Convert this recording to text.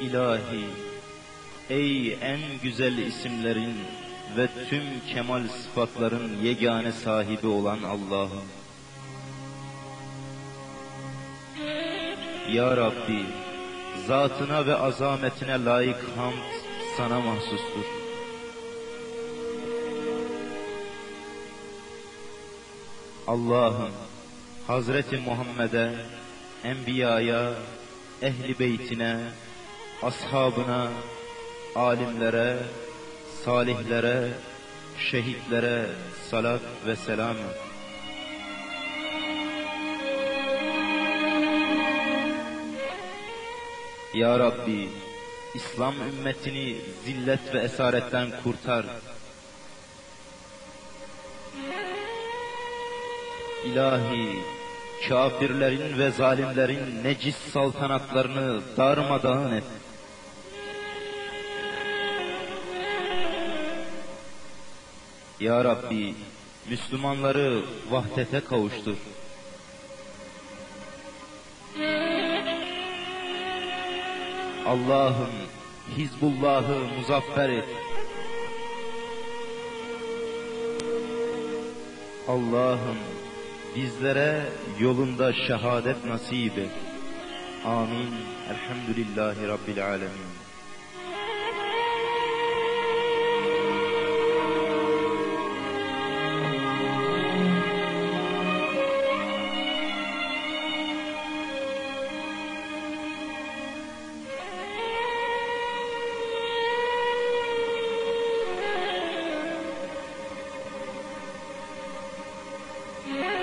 İlahi, ey en güzel isimlerin ve tüm kemal sıfatların yegane sahibi olan Allah'ım. Ya Rabbi, zatına ve azametine layık hamd sana mahsustur. Allah'ım, Hazreti Muhammed'e, Enbiya'ya, Ehli Beytine, ashabına, alimlere, salihlere, şehitlere salat ve selam et. Ya Rabbi, İslam ümmetini zillet ve esaretten kurtar. İlahi, kafirlerin ve zalimlerin necis saltanatlarını darmadağın et. Ya Rabbi, Müslümanları vahdete kavuştur. Allah'ım Hizbullah'ı muzaffer et. Allah'ım Bizlere yolunda şehadet nasip et. Amin. Elhamdülillahi Rabbil Alemin. Yeah.